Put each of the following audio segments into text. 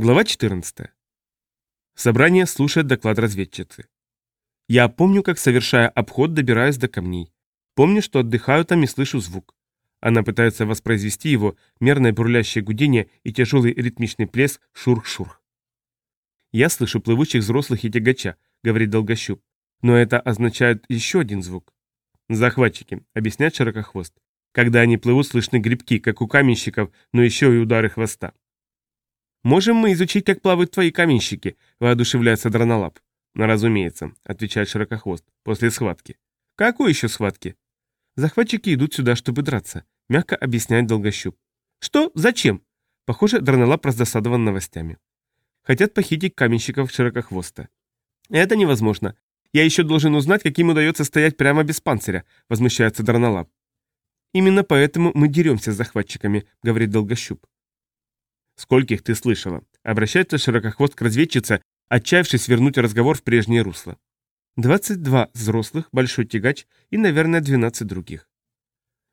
Глава 14. Собрание слушает доклад разведчицы. Я помню, как, совершая обход, добираюсь до камней. Помню, что отдыхаю там и слышу звук. Она пытается воспроизвести его, мерное бурлящее гудение и тяжелый ритмичный плеск шурх-шурх. «Я слышу плывущих взрослых и тягача», — говорит Долгощуп. «Но это означает еще один звук». «Захватчики», — объясняет Широкохвост. «Когда они плывут, слышны грибки, как у каменщиков, но еще и удары хвоста». «Можем мы изучить, как плавают твои каменщики?» – воодушевляется Дранолап. «Ну, разумеется», – отвечает Широкохвост, – «после схватки». «Какой еще схватки?» «Захватчики идут сюда, чтобы драться», – мягко объясняет Долгощуп. «Что? Зачем?» Похоже, Дранолап раздосадован новостями. Хотят похитить каменщиков Широкохвоста. «Это невозможно. Я еще должен узнать, каким удается стоять прямо без панциря», – возмущается Дранолап. «Именно поэтому мы деремся с захватчиками», — говорит Долгощуп. «Скольких ты слышала?» Обращается широкохвост к разведчице, отчаявшись вернуть разговор в прежнее русло. «Двадцать два взрослых, большой тягач и, наверное, двенадцать других».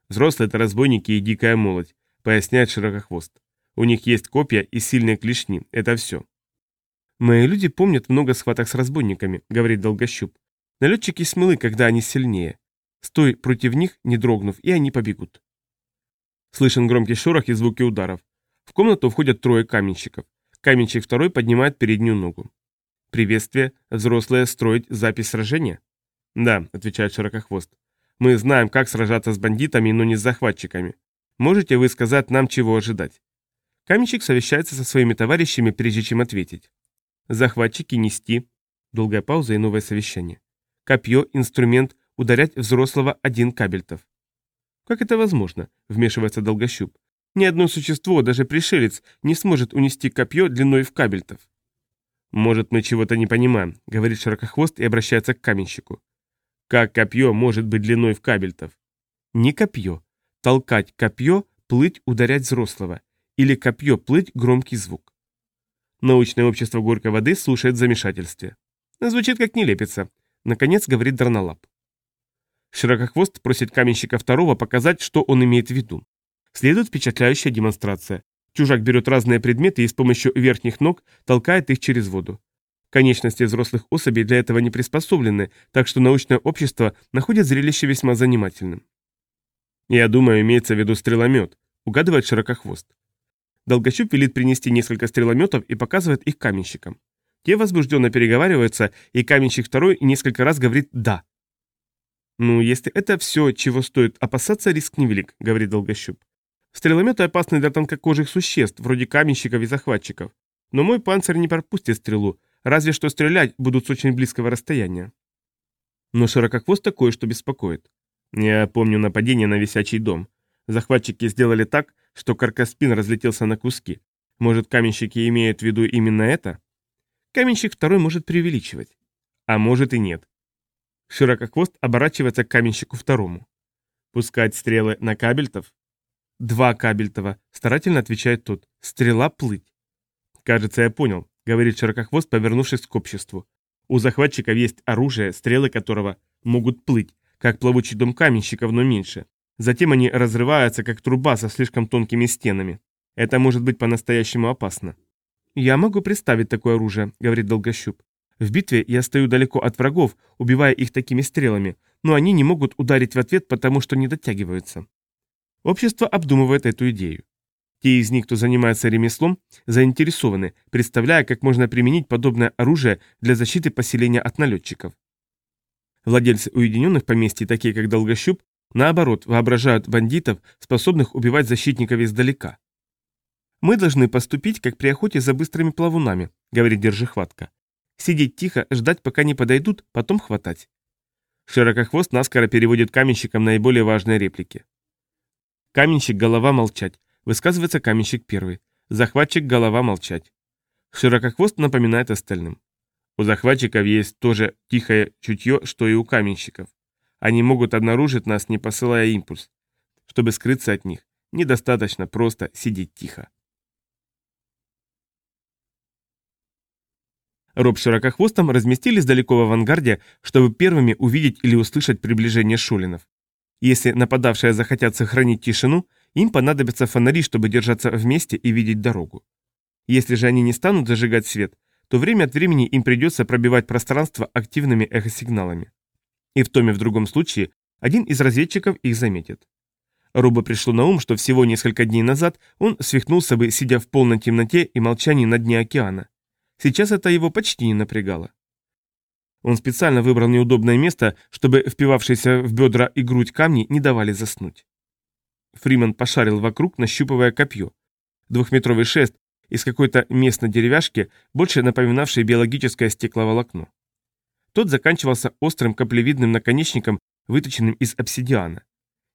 «Взрослые — это разбойники и дикая молодь», — поясняет широкохвост. «У них есть копья и сильные клешни. Это все». «Мои люди помнят много схваток с разбойниками», — говорит Долгощуп. «Налетчики смелы, когда они сильнее. Стой против них, не дрогнув, и они побегут». Слышен громкий шорох и звуки ударов. В комнату входят трое каменщиков. Каменщик второй поднимает переднюю ногу. «Приветствие. Взрослые строить запись сражения?» «Да», — отвечает Широкохвост. «Мы знаем, как сражаться с бандитами, но не с захватчиками. Можете вы сказать нам, чего ожидать?» Каменщик совещается со своими товарищами, прежде чем ответить. «Захватчики нести». Долгая пауза и новое совещание. «Копье, инструмент, ударять взрослого один кабельтов». «Как это возможно?» — вмешивается Долгощуп. Ни одно существо, даже пришелец, не сможет унести копье длиной в кабельтов. «Может, мы чего-то не понимаем», — говорит Широкохвост и обращается к каменщику. «Как копье может быть длиной в кабельтов?» «Не копье. Толкать копье, плыть, ударять взрослого. Или копье, плыть, громкий звук». Научное общество горькой воды слушает в замешательстве. Звучит как нелепица. Наконец говорит Дранолап. Широкохвост просит каменщика второго показать, что он имеет в виду. Следует впечатляющая демонстрация. Чужак берет разные предметы и с помощью верхних ног толкает их через воду. Конечности взрослых особей для этого не приспособлены, так что научное общество находит зрелище весьма занимательным. Я думаю, имеется в виду стреломет, угадывает широкохвост. Долгощуп велит принести несколько стрелометов и показывает их каменщикам. Те возбужденно переговариваются, и каменщик второй несколько раз говорит «да». «Ну, если это все, чего стоит опасаться, риск невелик», — говорит Долгощуп. Стрелометы опасны для тонкокожих существ, вроде каменщиков и захватчиков. Но мой панцирь не пропустит стрелу, разве что стрелять будут с очень близкого расстояния. Но широкохвост такое, что беспокоит. Я помню нападение на висячий дом. Захватчики сделали так, что каркаспин разлетелся на куски. Может, каменщики имеют в виду именно это? Каменщик второй может преувеличивать. А может и нет. Широкохвост оборачивается к каменщику второму. Пускать стрелы на кабельтов? «Два Кабельтова», — старательно отвечает тот. «Стрела плыть». «Кажется, я понял», — говорит Широкохвост, повернувшись к обществу. «У захватчиков есть оружие, стрелы которого могут плыть, как плавучий дом каменщиков, но меньше. Затем они разрываются, как труба со слишком тонкими стенами. Это может быть по-настоящему опасно». «Я могу представить такое оружие», — говорит Долгощуп. «В битве я стою далеко от врагов, убивая их такими стрелами, но они не могут ударить в ответ, потому что не дотягиваются. Общество обдумывает эту идею. Те из них, кто занимается ремеслом, заинтересованы, представляя, как можно применить подобное оружие для защиты поселения от налетчиков. Владельцы уединенных поместий, такие как Долгощуп, наоборот, воображают бандитов, способных убивать защитников издалека. «Мы должны поступить, как при охоте за быстрыми плавунами», — говорит Держихватка. «Сидеть тихо, ждать, пока не подойдут, потом хватать». Широкохвост наскоро переводит каменщикам наиболее важные реплики. Каменщик голова молчать. Высказывается каменщик первый. Захватчик голова молчать. Широкохвост напоминает остальным. У захватчиков есть тоже тихое чутье, что и у каменщиков. Они могут обнаружить нас, не посылая импульс. Чтобы скрыться от них, недостаточно просто сидеть тихо. Роб широкохвостом разместились далеко в авангарде, чтобы первыми увидеть или услышать приближение шулинов. Если нападавшие захотят сохранить тишину, им понадобятся фонари, чтобы держаться вместе и видеть дорогу. Если же они не станут зажигать свет, то время от времени им придется пробивать пространство активными эхосигналами. И в том и в другом случае один из разведчиков их заметит. Робо пришло на ум, что всего несколько дней назад он свихнулся бы, сидя в полной темноте и молчании на дне океана. Сейчас это его почти не напрягало. Он специально выбрал неудобное место, чтобы впивавшиеся в бедра и грудь камни не давали заснуть. Фриман пошарил вокруг, нащупывая копье. Двухметровый шест из какой-то местной деревяшки, больше напоминавшей биологическое стекловолокно. Тот заканчивался острым каплевидным наконечником, выточенным из обсидиана.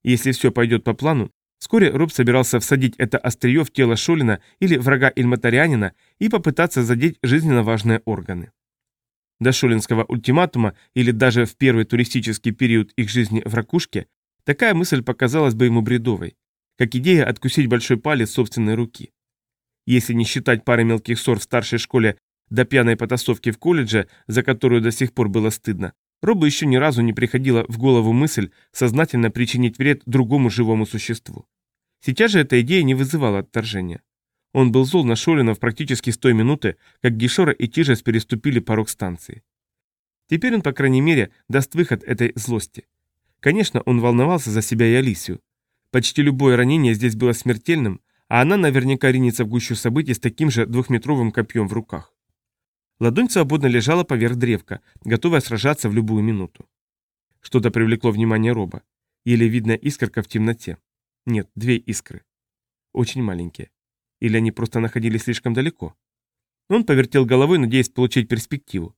Если все пойдет по плану, вскоре Роб собирался всадить это острие в тело Шолина или врага Ильматарианина и попытаться задеть жизненно важные органы. До шолинского ультиматума или даже в первый туристический период их жизни в ракушке такая мысль показалась бы ему бредовой, как идея откусить большой палец собственной руки. Если не считать пары мелких ссор в старшей школе до пьяной потасовки в колледже, за которую до сих пор было стыдно, Робу еще ни разу не приходила в голову мысль сознательно причинить вред другому живому существу. Сейчас же эта идея не вызывала отторжения. Он был зол на Шолинов практически с той минуты, как Гишора и Тижес переступили порог станции. Теперь он, по крайней мере, даст выход этой злости. Конечно, он волновался за себя и Алисию. Почти любое ранение здесь было смертельным, а она наверняка ринется в гущу событий с таким же двухметровым копьем в руках. Ладонь свободно лежала поверх древка, готовая сражаться в любую минуту. Что-то привлекло внимание Роба. Еле видная искорка в темноте. Нет, две искры. Очень маленькие. Или они просто находились слишком далеко? Он повертел головой, надеясь получить перспективу.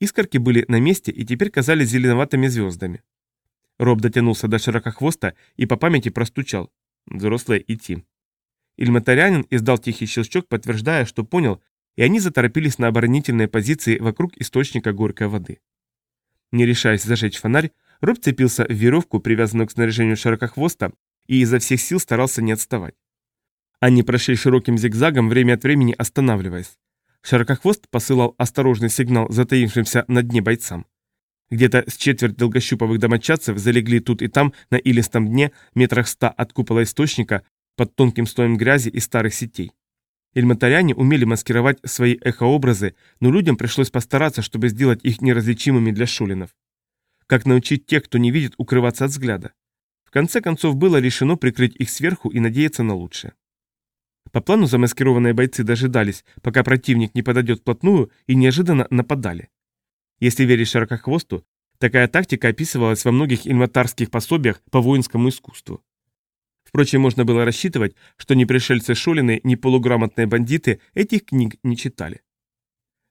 Искорки были на месте и теперь казались зеленоватыми звездами. Роб дотянулся до широкохвоста и по памяти простучал. Взрослые идти. Ильматарянин издал тихий щелчок, подтверждая, что понял, и они заторопились на оборонительные позиции вокруг источника горькой воды. Не решаясь зажечь фонарь, Роб цепился в веревку, привязанную к снаряжению широкохвоста, и изо всех сил старался не отставать. Они прошли широким зигзагом, время от времени останавливаясь. Широкохвост посылал осторожный сигнал затаившимся на дне бойцам. Где-то с четверть долгощуповых домочадцев залегли тут и там на илистом дне метрах ста от купола источника, под тонким слоем грязи и старых сетей. Эльматаряне умели маскировать свои эхообразы, но людям пришлось постараться, чтобы сделать их неразличимыми для шулинов. Как научить тех, кто не видит, укрываться от взгляда? В конце концов, было решено прикрыть их сверху и надеяться на лучшее. По плану замаскированные бойцы дожидались, пока противник не подойдет вплотную и неожиданно нападали. Если верить Широкохвосту, такая тактика описывалась во многих инватарских пособиях по воинскому искусству. Впрочем, можно было рассчитывать, что ни пришельцы Шолины, ни полуграмотные бандиты этих книг не читали.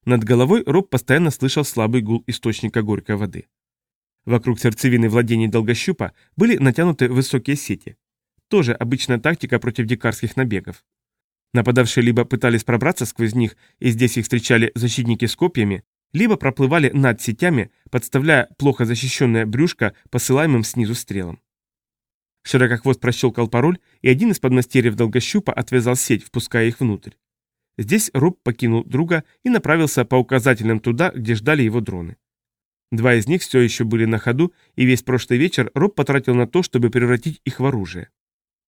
Над головой Роб постоянно слышал слабый гул источника горькой воды. Вокруг сердцевины владений Долгощупа были натянуты высокие сети. Тоже обычная тактика против дикарских набегов. Нападавшие либо пытались пробраться сквозь них, и здесь их встречали защитники с копьями, либо проплывали над сетями, подставляя плохо защищенное брюшко посылаемым снизу стрелам. Широкохвост прощелкал пароль, и один из подмастерьев долгощупа отвязал сеть, впуская их внутрь. Здесь Роб покинул друга и направился по указательным туда, где ждали его дроны. Два из них все еще были на ходу, и весь прошлый вечер Роб потратил на то, чтобы превратить их в оружие.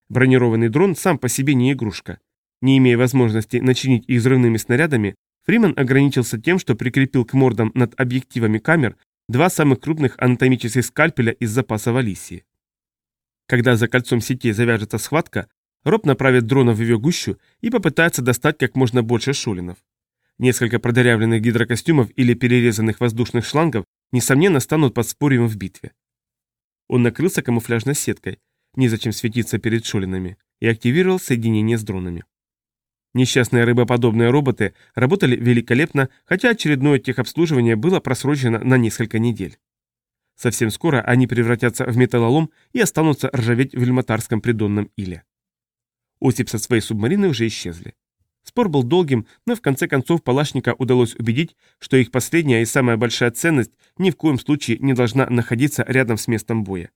Бронированный дрон сам по себе не игрушка. Не имея возможности начинить их взрывными снарядами, Фриман ограничился тем, что прикрепил к мордам над объективами камер два самых крупных анатомических скальпеля из запаса Валисии. Когда за кольцом сетей завяжется схватка, Роб направит дрона в ее гущу и попытается достать как можно больше шулинов. Несколько продырявленных гидрокостюмов или перерезанных воздушных шлангов, несомненно, станут подспорьем в битве. Он накрылся камуфляжной сеткой, незачем светиться перед шулинами, и активировал соединение с дронами. Несчастные рыбоподобные роботы работали великолепно, хотя очередное техобслуживание было просрочено на несколько недель. Совсем скоро они превратятся в металлолом и останутся ржаветь в Эльматарском придонном иле. Осип со своей субмарины уже исчезли. Спор был долгим, но в конце концов Палашника удалось убедить, что их последняя и самая большая ценность ни в коем случае не должна находиться рядом с местом боя.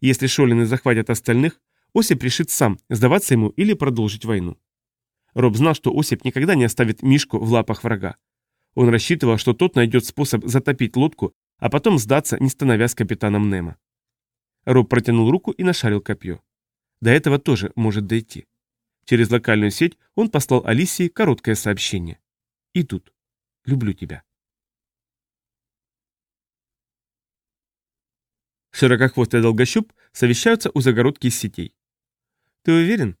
Если Шолины захватят остальных, Осип решит сам, сдаваться ему или продолжить войну. Роб знал, что Осип никогда не оставит Мишку в лапах врага. Он рассчитывал, что тот найдет способ затопить лодку а потом сдаться, не становясь капитаном Немо. Роб протянул руку и нашарил копье. До этого тоже может дойти. Через локальную сеть он послал Алисии короткое сообщение. И тут. Люблю тебя. Широкохвостый долгощуп совещаются у загородки из сетей. Ты уверен?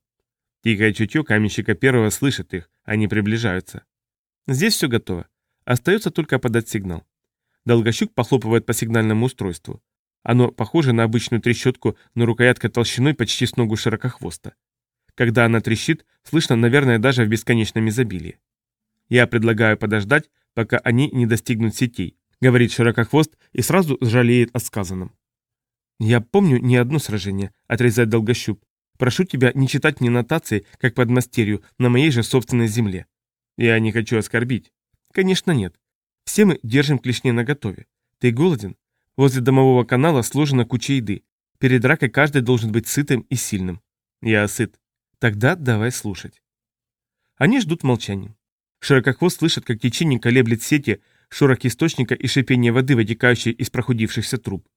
Тихое чутье каменщика первого слышит их, они приближаются. Здесь все готово. Остается только подать сигнал. Долгощук похлопывает по сигнальному устройству. Оно похоже на обычную трещотку, но рукоятка толщиной почти с ногу широкохвоста. Когда она трещит, слышно, наверное, даже в бесконечном изобилии. Я предлагаю подождать, пока они не достигнут сетей, говорит широкохвост и сразу жалеет о сказанном. Я помню не одно сражение, отрезает долгощуп. Прошу тебя не читать мне нотации, как под мастерью, на моей же собственной земле. Я не хочу оскорбить. Конечно, нет. Все мы держим клешни наготове. Ты голоден? Возле домового канала сложена куча еды. Перед дракой каждый должен быть сытым и сильным. Я сыт. Тогда давай слушать. Они ждут молчания. Широкохвост слышит, как течение колеблет сети, шорох источника и шипение воды, вытекающей из прохудившихся труб.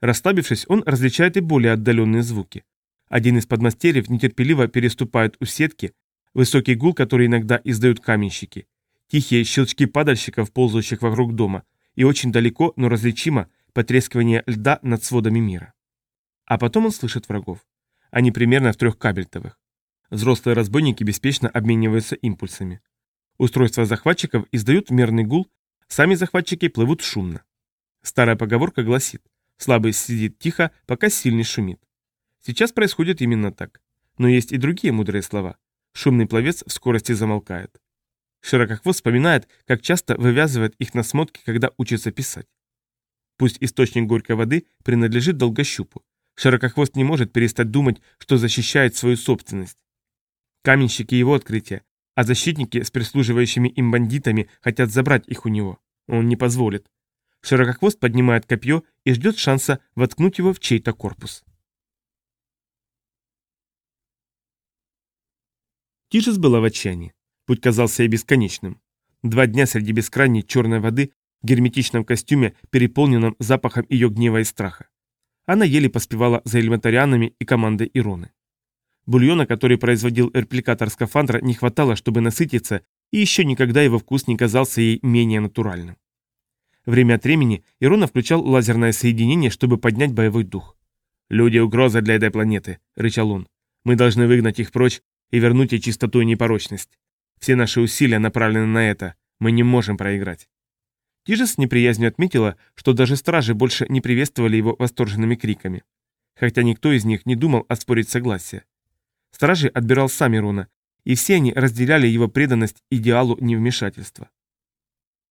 Расслабившись, он различает и более отдаленные звуки. Один из подмастерьев нетерпеливо переступает у сетки, высокий гул, который иногда издают каменщики, тихие щелчки падальщиков, ползающих вокруг дома, и очень далеко, но различимо, потрескивание льда над сводами мира. А потом он слышит врагов. Они примерно в трех кабельтовых. Взрослые разбойники беспечно обмениваются импульсами. Устройства захватчиков издают мерный гул, сами захватчики плывут шумно. Старая поговорка гласит «слабый сидит тихо, пока сильный шумит». Сейчас происходит именно так. Но есть и другие мудрые слова. Шумный пловец в скорости замолкает. Широкохвост вспоминает, как часто вывязывает их на смотке, когда учится писать. Пусть источник горькой воды принадлежит долгощупу. Широкохвост не может перестать думать, что защищает свою собственность. Каменщики его открытия, а защитники с прислуживающими им бандитами хотят забрать их у него. Он не позволит. Широкохвост поднимает копье и ждет шанса воткнуть его в чей-то корпус. Тишес была в отчаянии. Путь казался ей бесконечным. Два дня среди бескрайней черной воды герметичном костюме, переполненном запахом ее гнева и страха. Она еле поспевала за элементарианами и командой Ироны. Бульона, который производил репликатор скафандра, не хватало, чтобы насытиться, и еще никогда его вкус не казался ей менее натуральным. Время от времени Ирона включал лазерное соединение, чтобы поднять боевой дух. «Люди — угроза для этой планеты», — рычал он. «Мы должны выгнать их прочь и вернуть ей чистоту и непорочность. Все наши усилия направлены на это. Мы не можем проиграть». Тижа с неприязнью отметила, что даже стражи больше не приветствовали его восторженными криками. Хотя никто из них не думал оспорить согласие. Стражи отбирал сам Ирона, и все они разделяли его преданность идеалу невмешательства.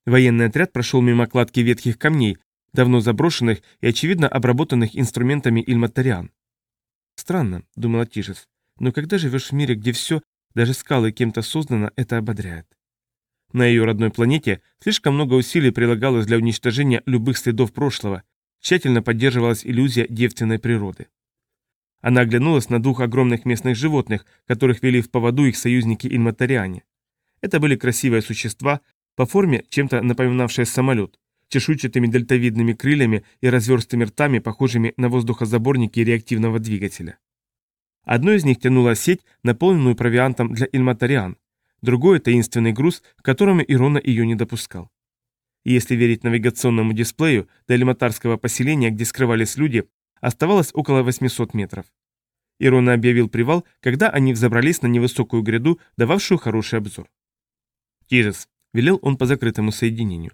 Военный отряд прошел мимо кладки ветхих камней, давно заброшенных и, очевидно, обработанных инструментами Ильматариан. «Странно», — думала Тижес, — «но когда живешь в мире, где все, даже скалы кем-то создано, это ободряет». На ее родной планете слишком много усилий прилагалось для уничтожения любых следов прошлого, тщательно поддерживалась иллюзия девственной природы. Она оглянулась на двух огромных местных животных, которых вели в поводу их союзники инматариане. Это были красивые существа, по форме чем-то напоминавшие самолет, чешуйчатыми дельтовидными крыльями и разверстыми ртами, похожими на воздухозаборники реактивного двигателя. Одно из них тянуло сеть, наполненную провиантом для ильматариан, другой – таинственный груз, к которому Ирона ее не допускал. И если верить навигационному дисплею, до элементарского поселения, где скрывались люди, оставалось около 800 метров. Ирона объявил привал, когда они взобрались на невысокую гряду, дававшую хороший обзор. «Тижес», — велел он по закрытому соединению.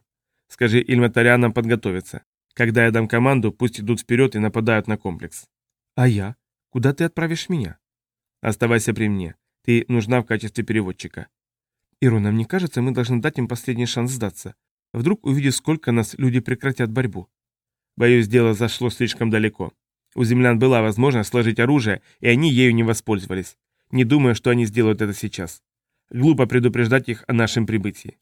«Скажи Ильматарянам подготовиться. Когда я дам команду, пусть идут вперед и нападают на комплекс». «А я? Куда ты отправишь меня?» «Оставайся при мне. Ты нужна в качестве переводчика. Ирона, мне кажется, мы должны дать им последний шанс сдаться. Вдруг, увидев, сколько нас, люди прекратят борьбу. Боюсь, дело зашло слишком далеко. У землян была возможность сложить оружие, и они ею не воспользовались. Не думаю, что они сделают это сейчас. Глупо предупреждать их о нашем прибытии.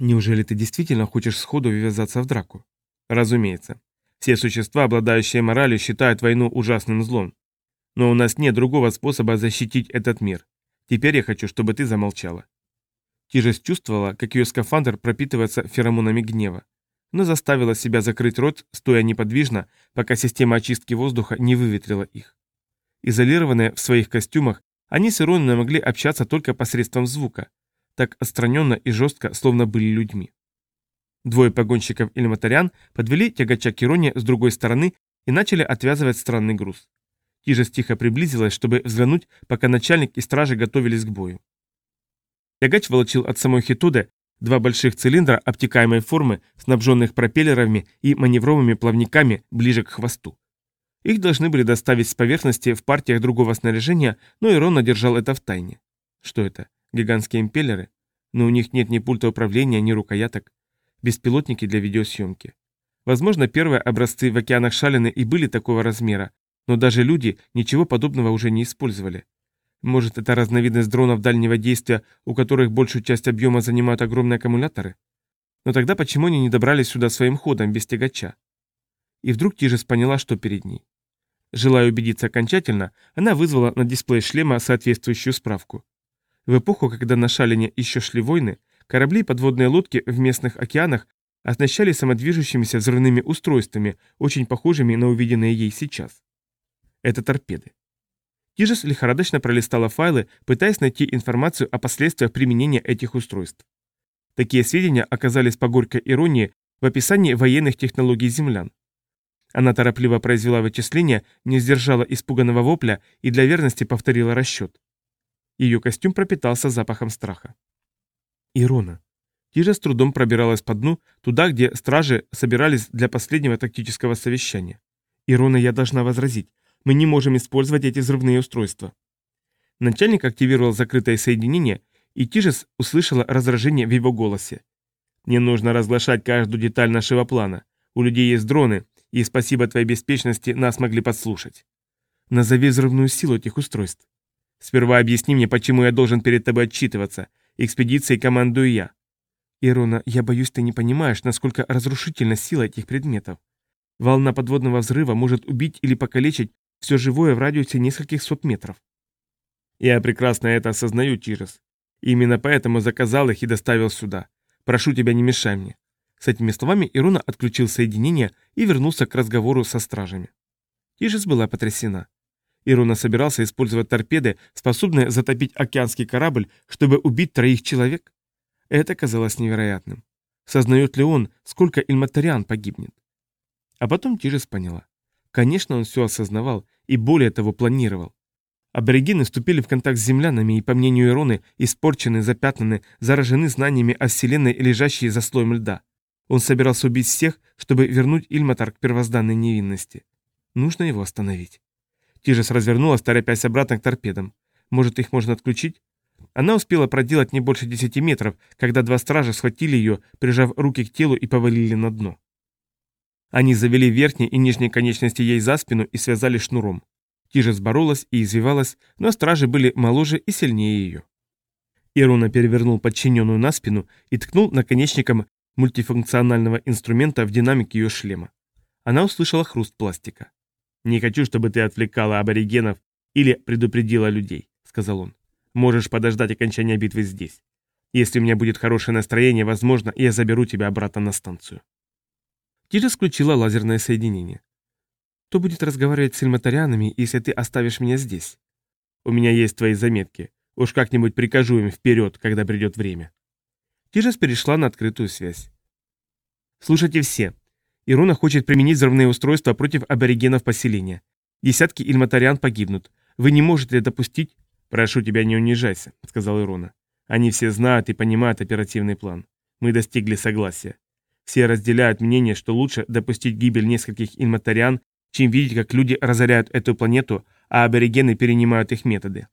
Неужели ты действительно хочешь сходу ввязаться в драку? Разумеется. Все существа, обладающие моралью, считают войну ужасным злом. Но у нас нет другого способа защитить этот мир. Теперь я хочу, чтобы ты замолчала». Тижес чувствовала, как ее скафандр пропитывается феромонами гнева, но заставила себя закрыть рот, стоя неподвижно, пока система очистки воздуха не выветрила их. Изолированные в своих костюмах, Они с Ироной могли общаться только посредством звука, так отстраненно и жестко, словно были людьми. Двое погонщиков Ильматарян подвели тягача к Ироне с другой стороны и начали отвязывать странный груз. Тижес тихо приблизилась, чтобы взглянуть, пока начальник и стражи готовились к бою. Тягач волочил от самой Хитуды два больших цилиндра обтекаемой формы, снабженных пропеллерами и маневровыми плавниками ближе к хвосту. Их должны были доставить с поверхности в партиях другого снаряжения, но Ирон держал это в тайне. Что это? Гигантские импеллеры? Но у них нет ни пульта управления, ни рукояток. Беспилотники для видеосъемки. Возможно, первые образцы в океанах Шалины и были такого размера, но даже люди ничего подобного уже не использовали. Может, это разновидность дронов дальнего действия, у которых большую часть объема занимают огромные аккумуляторы? Но тогда почему они не добрались сюда своим ходом, без тягача? И вдруг Тижес поняла, что перед ней. Желая убедиться окончательно, она вызвала на дисплей шлема соответствующую справку. В эпоху, когда на Шалине еще шли войны, корабли и подводные лодки в местных океанах оснащали самодвижущимися взрывными устройствами, очень похожими на увиденные ей сейчас. Это торпеды. Тижес лихорадочно пролистала файлы, пытаясь найти информацию о последствиях применения этих устройств. Такие сведения оказались по горькой иронии в описании военных технологий землян. Она торопливо произвела вычисления, не сдержала испуганного вопля и для верности повторила расчет. Ее костюм пропитался запахом страха. Ирона. Тижа с трудом пробиралась по дну, туда, где стражи собирались для последнего тактического совещания. «Ирона, я должна возразить. Мы не можем использовать эти взрывные устройства». Начальник активировал закрытое соединение, и Тижес услышала раздражение в его голосе. «Не нужно разглашать каждую деталь нашего плана. У людей есть дроны, и спасибо твоей беспечности нас могли подслушать. Назови взрывную силу этих устройств. Сперва объясни мне, почему я должен перед тобой отчитываться. Экспедицией командую я. Ирона, я боюсь, ты не понимаешь, насколько разрушительна сила этих предметов. Волна подводного взрыва может убить или покалечить все живое в радиусе нескольких сот метров. Я прекрасно это осознаю, Чирос. Именно поэтому заказал их и доставил сюда. Прошу тебя, не мешай мне. С этими словами Ируна отключил соединение и вернулся к разговору со стражами. Тижес была потрясена. Ируна собирался использовать торпеды, способные затопить океанский корабль, чтобы убить троих человек? Это казалось невероятным. Сознает ли он, сколько ильматариан погибнет? А потом Тижес поняла. Конечно, он все осознавал и более того планировал. Аборигены вступили в контакт с землянами и, по мнению Ироны, испорчены, запятнаны, заражены знаниями о Вселенной, лежащей за слоем льда. Он собирался убить всех, чтобы вернуть Ильматар к первозданной невинности. Нужно его остановить. Тижес развернулась, торопясь обратно к торпедам. Может, их можно отключить? Она успела проделать не больше десяти метров, когда два стража схватили ее, прижав руки к телу и повалили на дно. Они завели верхние и нижние конечности ей за спину и связали шнуром. Тижес боролась и извивалась, но стражи были моложе и сильнее ее. Ируна перевернул подчиненную на спину и ткнул наконечником мультифункционального инструмента в динамик ее шлема. Она услышала хруст пластика. «Не хочу, чтобы ты отвлекала аборигенов или предупредила людей», — сказал он. «Можешь подождать окончания битвы здесь. Если у меня будет хорошее настроение, возможно, я заберу тебя обратно на станцию». Тиджа включила лазерное соединение. «Кто будет разговаривать с эльматарианами, если ты оставишь меня здесь?» «У меня есть твои заметки. Уж как-нибудь прикажу им вперед, когда придет время». Тижес перешла на открытую связь. «Слушайте все. Ируна хочет применить взрывные устройства против аборигенов поселения. Десятки ильматариан погибнут. Вы не можете допустить?» «Прошу тебя, не унижайся», — сказал Ирона. «Они все знают и понимают оперативный план. Мы достигли согласия. Все разделяют мнение, что лучше допустить гибель нескольких ильматариан, чем видеть, как люди разоряют эту планету, а аборигены перенимают их методы».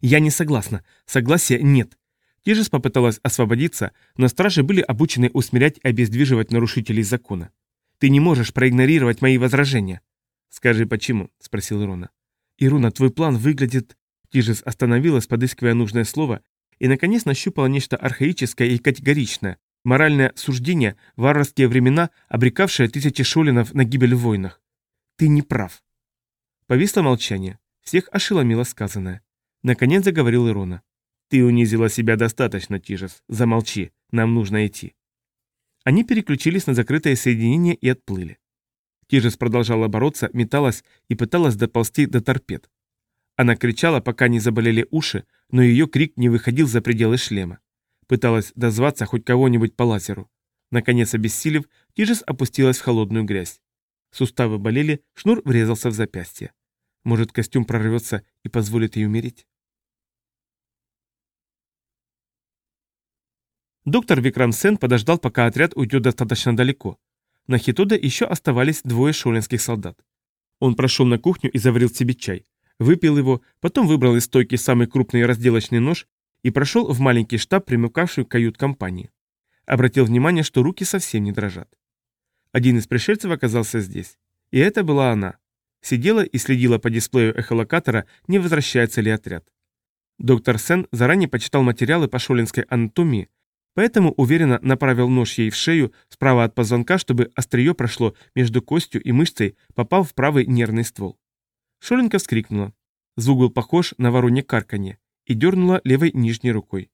«Я не согласна. Согласия нет. Тижес попыталась освободиться, но стражи были обучены усмирять и обездвиживать нарушителей закона. «Ты не можешь проигнорировать мои возражения». «Скажи, почему?» – спросил Ирона. «Ируна, твой план выглядит...» Тижес остановилась, подыскивая нужное слово, и, наконец, нащупала нечто архаическое и категоричное, моральное суждение, варварские времена, обрекавшее тысячи шолинов на гибель в войнах. «Ты не прав». Повисло молчание. Всех ошеломило сказанное. Наконец заговорил Ирона. «Ты унизила себя достаточно, Тижес. Замолчи. Нам нужно идти». Они переключились на закрытое соединение и отплыли. Тижес продолжала бороться, металась и пыталась доползти до торпед. Она кричала, пока не заболели уши, но ее крик не выходил за пределы шлема. Пыталась дозваться хоть кого-нибудь по лазеру. Наконец, обессилев, Тижес опустилась в холодную грязь. Суставы болели, шнур врезался в запястье. Может, костюм прорвется и позволит ей умереть? Доктор Викрам Сен подождал, пока отряд уйдет достаточно далеко. На Хитода еще оставались двое шолинских солдат. Он прошел на кухню и заварил себе чай. Выпил его, потом выбрал из стойки самый крупный разделочный нож и прошел в маленький штаб, примыкавший кают-компании. Обратил внимание, что руки совсем не дрожат. Один из пришельцев оказался здесь. И это была она. Сидела и следила по дисплею эхолокатора, не возвращается ли отряд. Доктор Сен заранее почитал материалы по шолинской анатомии, поэтому уверенно направил нож ей в шею справа от позвонка, чтобы острие прошло между костью и мышцей, попав в правый нервный ствол. Шоленка вскрикнула. Звук был похож на воронье карканье и дернула левой нижней рукой.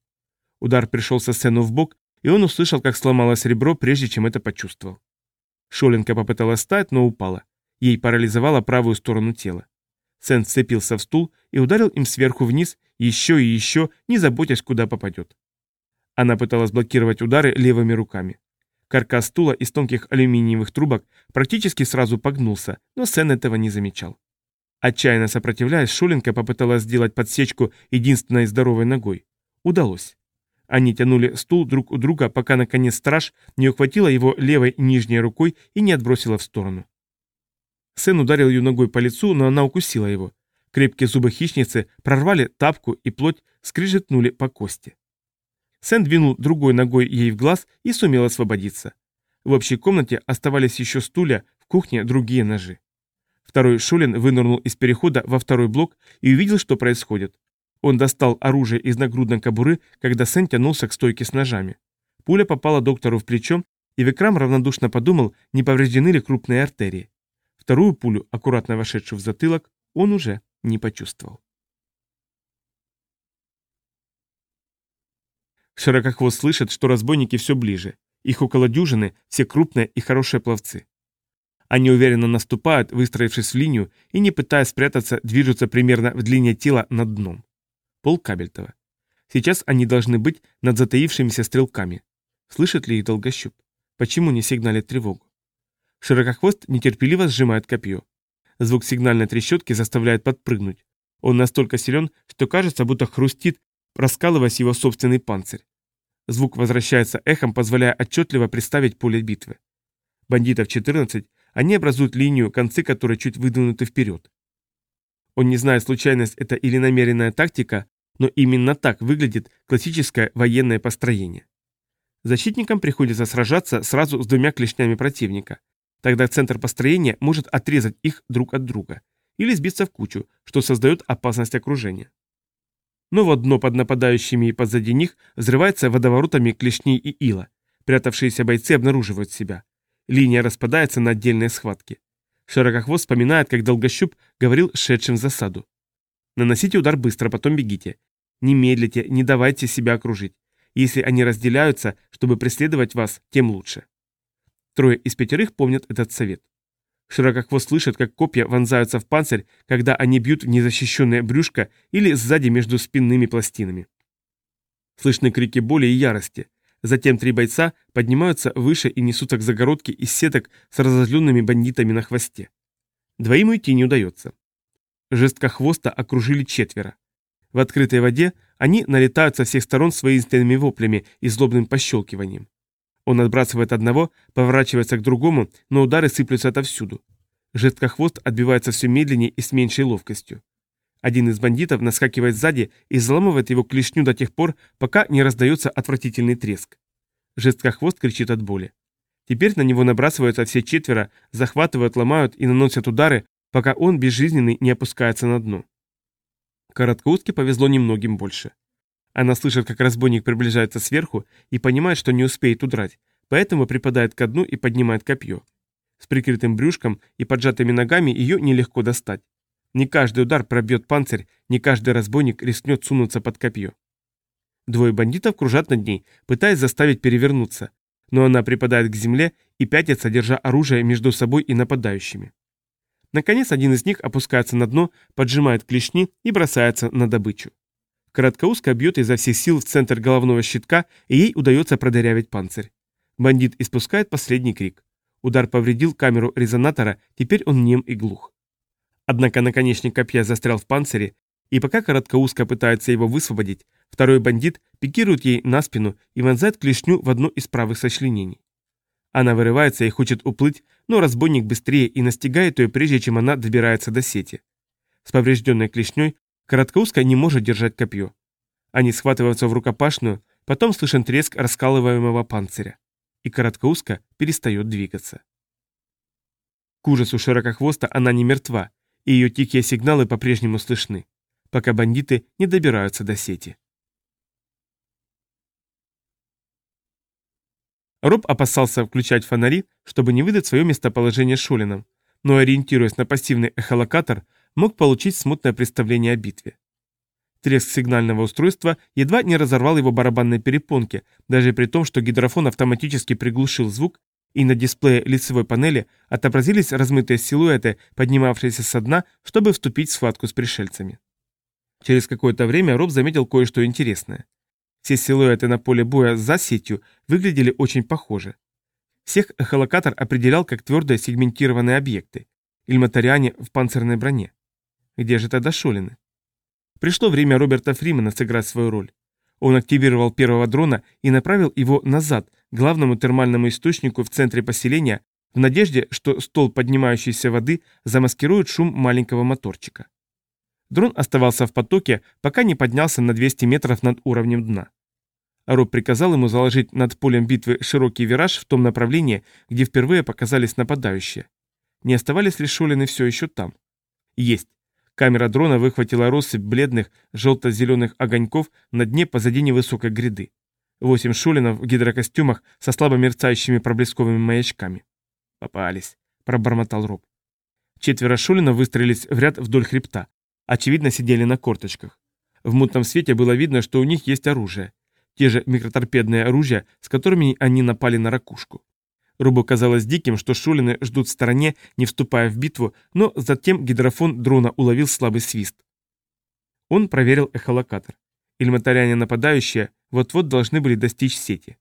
Удар пришелся Сену в бок, и он услышал, как сломалось ребро, прежде чем это почувствовал. Шоленка попыталась встать, но упала. Ей парализовало правую сторону тела. Сен сцепился в стул и ударил им сверху вниз, еще и еще, не заботясь, куда попадет. Она пыталась блокировать удары левыми руками. Каркас стула из тонких алюминиевых трубок практически сразу погнулся, но Сен этого не замечал. Отчаянно сопротивляясь, Шуленко попыталась сделать подсечку единственной здоровой ногой. Удалось. Они тянули стул друг у друга, пока наконец страж не ухватила его левой нижней рукой и не отбросила в сторону. Сэн ударил ее ногой по лицу, но она укусила его. Крепкие зубы хищницы прорвали тапку и плоть скрижетнули по кости. Сэн двинул другой ногой ей в глаз и сумел освободиться. В общей комнате оставались еще стулья, в кухне другие ножи. Второй Шулин вынырнул из перехода во второй блок и увидел, что происходит. Он достал оружие из нагрудной кобуры, когда Сен тянулся к стойке с ножами. Пуля попала доктору в плечо, и Викрам равнодушно подумал, не повреждены ли крупные артерии. Вторую пулю, аккуратно вошедшую в затылок, он уже не почувствовал. Широкохвост слышит, что разбойники все ближе. Их около дюжины, все крупные и хорошие пловцы. Они уверенно наступают, выстроившись в линию, и, не пытаясь спрятаться, движутся примерно в длине тела над дном. Пол Кабельтова. Сейчас они должны быть над затаившимися стрелками. Слышит ли их долгощуп? Почему не сигналит тревогу? Широкохвост нетерпеливо сжимает копье. Звук сигнальной трещотки заставляет подпрыгнуть. Он настолько силен, что кажется, будто хрустит, раскалываясь его собственный панцирь. Звук возвращается эхом, позволяя отчетливо представить поле битвы. Бандитов 14 они образуют линию, концы которой чуть выдвинуты вперед. Он не знает, случайность это или намеренная тактика, но именно так выглядит классическое военное построение. Защитникам приходится сражаться сразу с двумя клешнями противника. Тогда центр построения может отрезать их друг от друга или сбиться в кучу, что создает опасность окружения. Но вот дно под нападающими и позади них взрывается водоворотами клешней и ила. Прятавшиеся бойцы обнаруживают себя. Линия распадается на отдельные схватки. Широкохвост вспоминает, как Долгощуп говорил шедшим в засаду. Наносите удар быстро, потом бегите. Не медлите, не давайте себя окружить. Если они разделяются, чтобы преследовать вас, тем лучше. Трое из пятерых помнят этот совет. Широкохвост слышит, как копья вонзаются в панцирь, когда они бьют в незащищенное брюшко или сзади между спинными пластинами. Слышны крики боли и ярости. Затем три бойца поднимаются выше и несутся к загородке из сеток с разозленными бандитами на хвосте. Двоим уйти не удается. Жесткохвоста окружили четверо. В открытой воде они налетают со всех сторон с воинственными воплями и злобным пощелкиванием. Он отбрасывает одного, поворачивается к другому, но удары сыплются отовсюду. Жесткохвост отбивается все медленнее и с меньшей ловкостью. Один из бандитов наскакивает сзади и взламывает его клешню до тех пор, пока не раздается отвратительный треск. Жесткохвост кричит от боли. Теперь на него набрасываются все четверо, захватывают, ломают и наносят удары, пока он безжизненный не опускается на дно. Короткоутке повезло немногим больше. Она слышит, как разбойник приближается сверху и понимает, что не успеет удрать, поэтому припадает ко дну и поднимает копье. С прикрытым брюшком и поджатыми ногами ее нелегко достать. Не каждый удар пробьет панцирь, не каждый разбойник рискнет сунуться под копье. Двое бандитов кружат над ней, пытаясь заставить перевернуться, но она припадает к земле и пятится, держа оружие между собой и нападающими. Наконец, один из них опускается на дно, поджимает клешни и бросается на добычу. Короткоузка бьет изо всех сил в центр головного щитка, и ей удается продырявить панцирь. Бандит испускает последний крик. Удар повредил камеру резонатора, теперь он нем и глух. Однако наконечник копья застрял в панцире, и пока короткоузка пытается его высвободить, второй бандит пикирует ей на спину и вонзает клешню в одно из правых сочленений. Она вырывается и хочет уплыть, но разбойник быстрее и настигает ее, прежде чем она добирается до сети. С поврежденной клешней короткоузка не может держать копье. Они схватываются в рукопашную, потом слышен треск раскалываемого панциря. И короткоузка перестает двигаться. К ужасу широкохвоста она не мертва, и ее тихие сигналы по-прежнему слышны, пока бандиты не добираются до сети. Роб опасался включать фонари, чтобы не выдать свое местоположение Шулином, но, ориентируясь на пассивный эхолокатор, мог получить смутное представление о битве. Треск сигнального устройства едва не разорвал его барабанной перепонки, даже при том, что гидрофон автоматически приглушил звук, и на дисплее лицевой панели отобразились размытые силуэты, поднимавшиеся со дна, чтобы вступить в схватку с пришельцами. Через какое-то время Роб заметил кое-что интересное. Все силуэты на поле боя за сетью выглядели очень похожи. Всех эхолокатор определял как твердые сегментированные объекты. Ильматариане в панцирной броне. Где же тогда Шолины? Пришло время Роберта Фримена сыграть свою роль. Он активировал первого дрона и направил его назад, к главному термальному источнику в центре поселения, в надежде, что стол поднимающейся воды замаскирует шум маленького моторчика. Дрон оставался в потоке, пока не поднялся на 200 метров над уровнем дна. Роб приказал ему заложить над полем битвы широкий вираж в том направлении, где впервые показались нападающие. Не оставались ли Шолины все еще там? Есть. Камера дрона выхватила россыпь бледных, желто-зеленых огоньков на дне позади невысокой гряды. Восемь шулинов в гидрокостюмах со слабо мерцающими проблесковыми маячками. «Попались», — пробормотал Роб. Четверо шулинов выстроились в ряд вдоль хребта. Очевидно, сидели на корточках. В мутном свете было видно, что у них есть оружие те же микроторпедные оружия, с которыми они напали на ракушку. Рубу казалось диким, что шулины ждут в стороне, не вступая в битву, но затем гидрофон дрона уловил слабый свист. Он проверил эхолокатор. Ильматаряне нападающие вот-вот должны были достичь сети.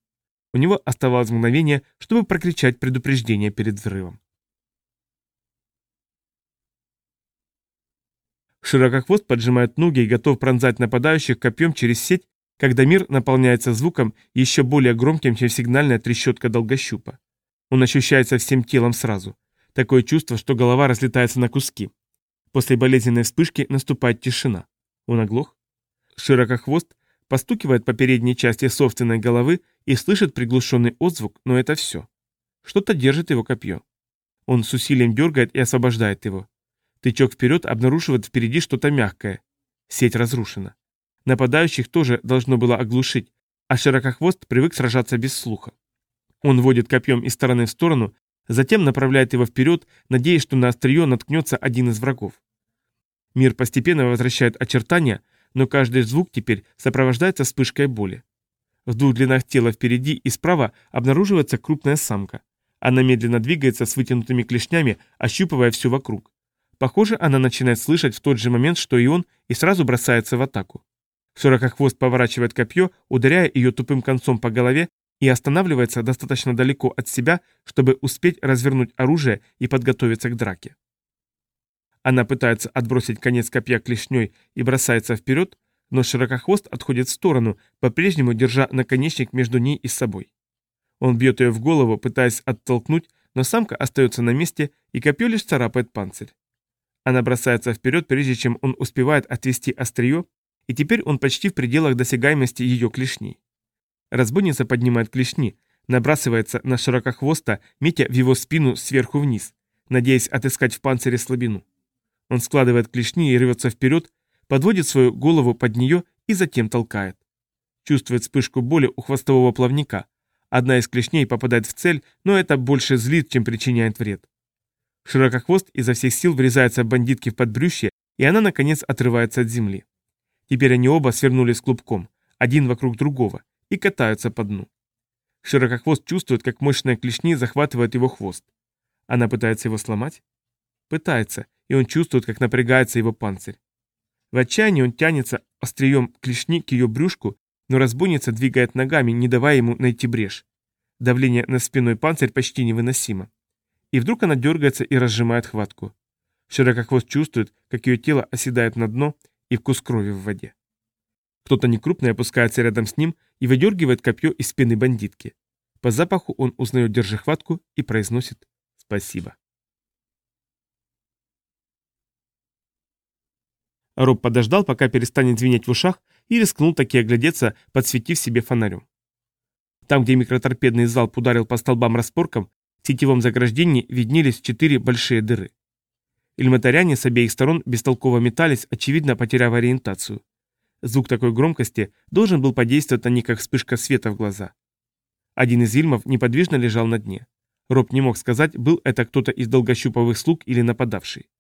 У него оставалось мгновение, чтобы прокричать предупреждение перед взрывом. Широкохвост поджимает ноги и готов пронзать нападающих копьем через сеть, когда мир наполняется звуком еще более громким, чем сигнальная трещотка долгощупа. Он ощущается всем телом сразу. Такое чувство, что голова разлетается на куски. После болезненной вспышки наступает тишина. Он оглох. Широкохвост постукивает по передней части собственной головы и слышит приглушенный отзвук, но это все. Что-то держит его копье. Он с усилием дергает и освобождает его. Тычок вперед обнаруживает впереди что-то мягкое. Сеть разрушена. Нападающих тоже должно было оглушить, а Широкохвост привык сражаться без слуха. Он водит копьем из стороны в сторону, затем направляет его вперед, надеясь, что на острие наткнется один из врагов. Мир постепенно возвращает очертания, но каждый звук теперь сопровождается вспышкой боли. В двух длинах тела впереди и справа обнаруживается крупная самка. Она медленно двигается с вытянутыми клешнями, ощупывая все вокруг. Похоже, она начинает слышать в тот же момент, что и он, и сразу бросается в атаку. Широкохвост поворачивает копье, ударяя ее тупым концом по голове и останавливается достаточно далеко от себя, чтобы успеть развернуть оружие и подготовиться к драке. Она пытается отбросить конец копья клешней и бросается вперед, но широкохвост отходит в сторону, по-прежнему держа наконечник между ней и собой. Он бьет ее в голову, пытаясь оттолкнуть, но самка остается на месте, и копье лишь царапает панцирь. Она бросается вперед, прежде чем он успевает отвести острие, и теперь он почти в пределах досягаемости ее клешней. Разбойница поднимает клешни, набрасывается на широкохвоста, метя в его спину сверху вниз, надеясь отыскать в панцире слабину. Он складывает клешни и рвется вперед, подводит свою голову под нее и затем толкает. Чувствует вспышку боли у хвостового плавника. Одна из клешней попадает в цель, но это больше злит, чем причиняет вред. Широкохвост изо всех сил врезается в бандитки в подбрюшье, и она, наконец, отрывается от земли. Теперь они оба свернулись клубком, один вокруг другого, и катаются по дну. Широкохвост чувствует, как мощные клешни захватывают его хвост. Она пытается его сломать? пытается, и он чувствует, как напрягается его панцирь. В отчаянии он тянется острием клешни к ее брюшку, но разбойница двигает ногами, не давая ему найти брешь. Давление на спиной панцирь почти невыносимо. И вдруг она дергается и разжимает хватку. Широкохвост чувствует, как ее тело оседает на дно и вкус крови в воде. Кто-то некрупный опускается рядом с ним и выдергивает копье из спины бандитки. По запаху он узнает держихватку и произносит «Спасибо». Роб подождал, пока перестанет звенеть в ушах, и рискнул таки оглядеться, подсветив себе фонарем. Там, где микроторпедный залп ударил по столбам распорком, в сетевом заграждении виднелись четыре большие дыры. Ильматаряне с обеих сторон бестолково метались, очевидно потеряв ориентацию. Звук такой громкости должен был подействовать на них, как вспышка света в глаза. Один из ильмов неподвижно лежал на дне. Роб не мог сказать, был это кто-то из долгощуповых слуг или нападавший.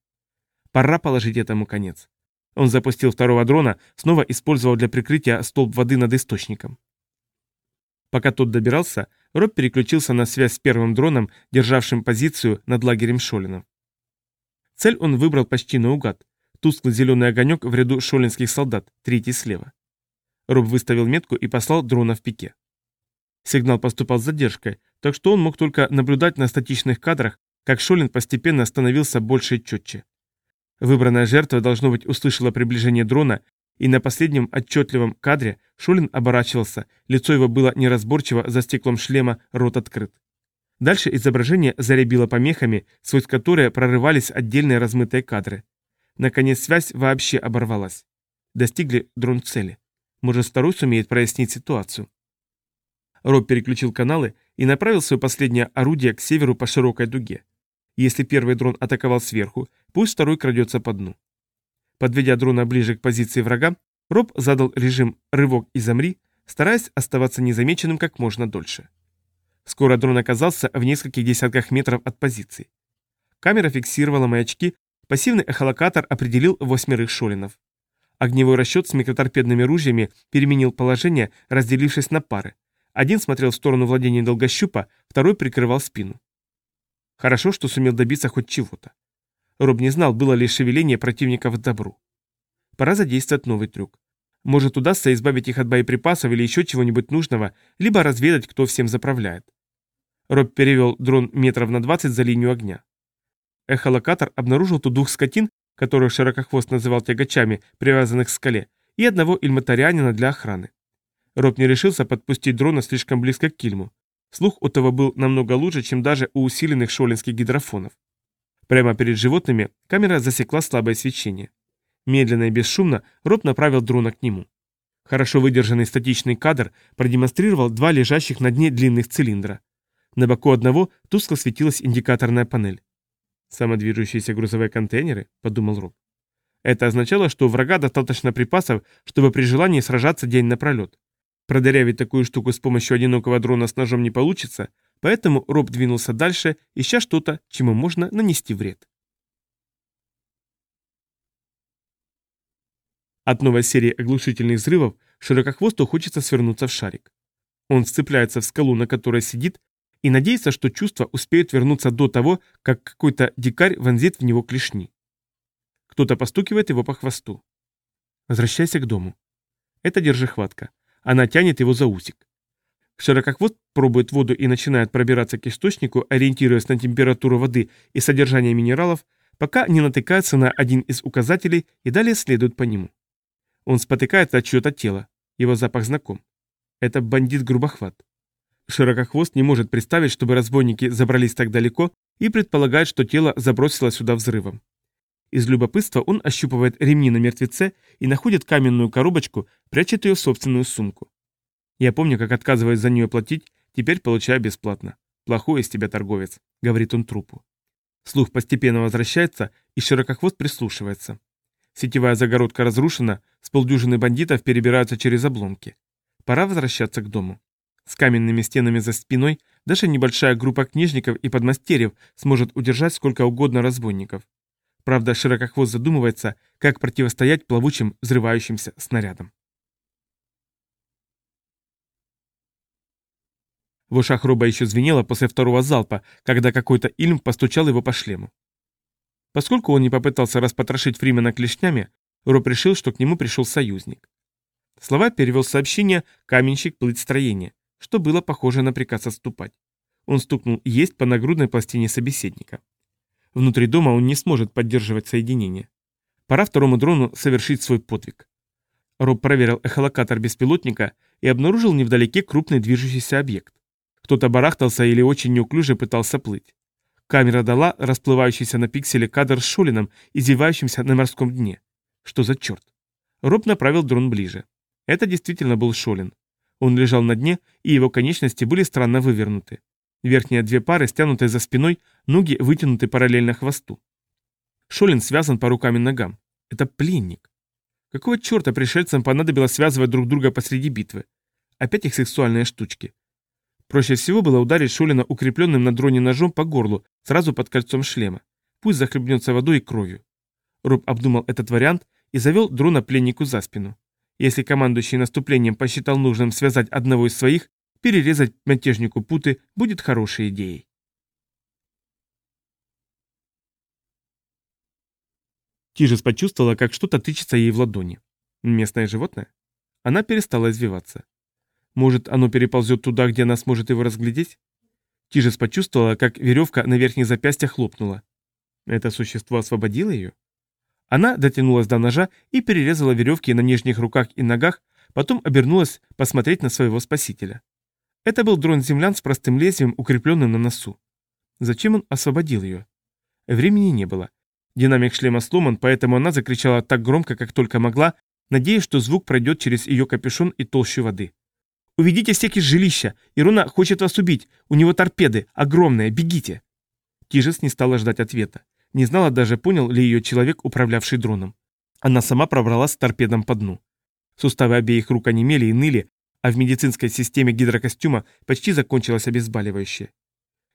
Пора положить этому конец. Он запустил второго дрона, снова использовал для прикрытия столб воды над источником. Пока тот добирался, Роб переключился на связь с первым дроном, державшим позицию над лагерем Шолинов. Цель он выбрал почти наугад. Тусклый зеленый огонек в ряду шолинских солдат, третий слева. Роб выставил метку и послал дрона в пике. Сигнал поступал с задержкой, так что он мог только наблюдать на статичных кадрах, как Шолин постепенно становился больше и четче. Выбранная жертва, должно быть, услышала приближение дрона, и на последнем отчетливом кадре Шулин оборачивался, лицо его было неразборчиво, за стеклом шлема рот открыт. Дальше изображение заребило помехами, сквозь которые прорывались отдельные размытые кадры. Наконец связь вообще оборвалась. Достигли дрон цели. Может, второй сумеет прояснить ситуацию. Роб переключил каналы и направил свое последнее орудие к северу по широкой дуге. Если первый дрон атаковал сверху, пусть второй крадется по дну. Подведя дрона ближе к позиции врага, Роб задал режим «рывок и замри», стараясь оставаться незамеченным как можно дольше. Скоро дрон оказался в нескольких десятках метров от позиции. Камера фиксировала маячки, пассивный эхолокатор определил восьмерых шолинов. Огневой расчет с микроторпедными ружьями переменил положение, разделившись на пары. Один смотрел в сторону владения долгощупа, второй прикрывал спину. Хорошо, что сумел добиться хоть чего-то. Роб не знал, было ли шевеление противников добру. Пора задействовать новый трюк. Может, удастся избавить их от боеприпасов или еще чего-нибудь нужного, либо разведать, кто всем заправляет. Роб перевел дрон метров на 20 за линию огня. Эхолокатор обнаружил тут двух скотин, которых Широкохвост называл тягачами, привязанных к скале, и одного ильматарианина для охраны. Роб не решился подпустить дрона слишком близко к кильму. Слух у того был намного лучше, чем даже у усиленных шолинских гидрофонов. Прямо перед животными камера засекла слабое свечение. Медленно и бесшумно Роб направил дрона к нему. Хорошо выдержанный статичный кадр продемонстрировал два лежащих на дне длинных цилиндра. На боку одного тускло светилась индикаторная панель. «Самодвижущиеся грузовые контейнеры?» – подумал Роб. Это означало, что у врага достаточно припасов, чтобы при желании сражаться день напролет. Продырявить такую штуку с помощью одинокого дрона с ножом не получится, Поэтому Роб двинулся дальше, ища что-то, чему можно нанести вред. От новой серии оглушительных взрывов широкохвосту хочется свернуться в шарик. Он сцепляется в скалу, на которой сидит, и надеется, что чувства успеют вернуться до того, как какой-то дикарь вонзит в него клешни. Кто-то постукивает его по хвосту. Возвращайся к дому. Это держи хватка. Она тянет его за усик. Широкохвост пробует воду и начинает пробираться к источнику, ориентируясь на температуру воды и содержание минералов, пока не натыкается на один из указателей и далее следует по нему. Он спотыкается от чьего-то тела. Его запах знаком. Это бандит-грубохват. Широкохвост не может представить, чтобы разбойники забрались так далеко и предполагает, что тело забросило сюда взрывом. Из любопытства он ощупывает ремни на мертвеце и находит каменную коробочку, прячет ее в собственную сумку. Я помню, как отказываясь за нее платить, теперь получаю бесплатно. Плохой из тебя торговец, говорит он трупу. Слух постепенно возвращается, и широкохвост прислушивается. Сетевая загородка разрушена, с полдюжины бандитов перебираются через обломки. Пора возвращаться к дому. С каменными стенами за спиной даже небольшая группа книжников и подмастерьев сможет удержать сколько угодно разбойников. Правда, широкохвост задумывается, как противостоять плавучим взрывающимся снарядам. В ушах Роба еще звенело после второго залпа, когда какой-то Ильм постучал его по шлему. Поскольку он не попытался распотрошить Фримена клешнями, Роб решил, что к нему пришел союзник. Слова перевел сообщение «каменщик плыть строение», что было похоже на приказ отступать. Он стукнул «есть» по нагрудной пластине собеседника. Внутри дома он не сможет поддерживать соединение. Пора второму дрону совершить свой подвиг. Роб проверил эхолокатор беспилотника и обнаружил невдалеке крупный движущийся объект. Кто-то барахтался или очень неуклюже пытался плыть. Камера дала расплывающийся на пикселе кадр с Шолином, изевающимся на морском дне. Что за черт? Роб направил дрон ближе. Это действительно был Шолин. Он лежал на дне, и его конечности были странно вывернуты. Верхние две пары, стянутые за спиной, ноги вытянуты параллельно хвосту. Шолин связан по рукам и ногам. Это пленник. Какого черта пришельцам понадобилось связывать друг друга посреди битвы? Опять их сексуальные штучки. Проще всего было ударить Шолина укрепленным на дроне ножом по горлу, сразу под кольцом шлема. Пусть захлебнется водой и кровью. Роб обдумал этот вариант и завел дрона пленнику за спину. Если командующий наступлением посчитал нужным связать одного из своих, перерезать мятежнику путы будет хорошей идеей. Тижес почувствовала, как что-то тычется ей в ладони. Местное животное? Она перестала извиваться. Может, оно переползет туда, где она сможет его разглядеть? Тижес почувствовала, как веревка на верхних запястьях хлопнула. Это существо освободило ее? Она дотянулась до ножа и перерезала веревки на нижних руках и ногах, потом обернулась посмотреть на своего спасителя. Это был дрон-землян с простым лезвием, укрепленным на носу. Зачем он освободил ее? Времени не было. Динамик шлема сломан, поэтому она закричала так громко, как только могла, надеясь, что звук пройдет через ее капюшон и толщу воды. «Уведите всех из жилища! Ируна хочет вас убить! У него торпеды! Огромные! Бегите!» Тижес не стала ждать ответа. Не знала даже, понял ли ее человек, управлявший дроном. Она сама пробралась с торпедом по дну. Суставы обеих рук онемели и ныли, а в медицинской системе гидрокостюма почти закончилось обезболивающее.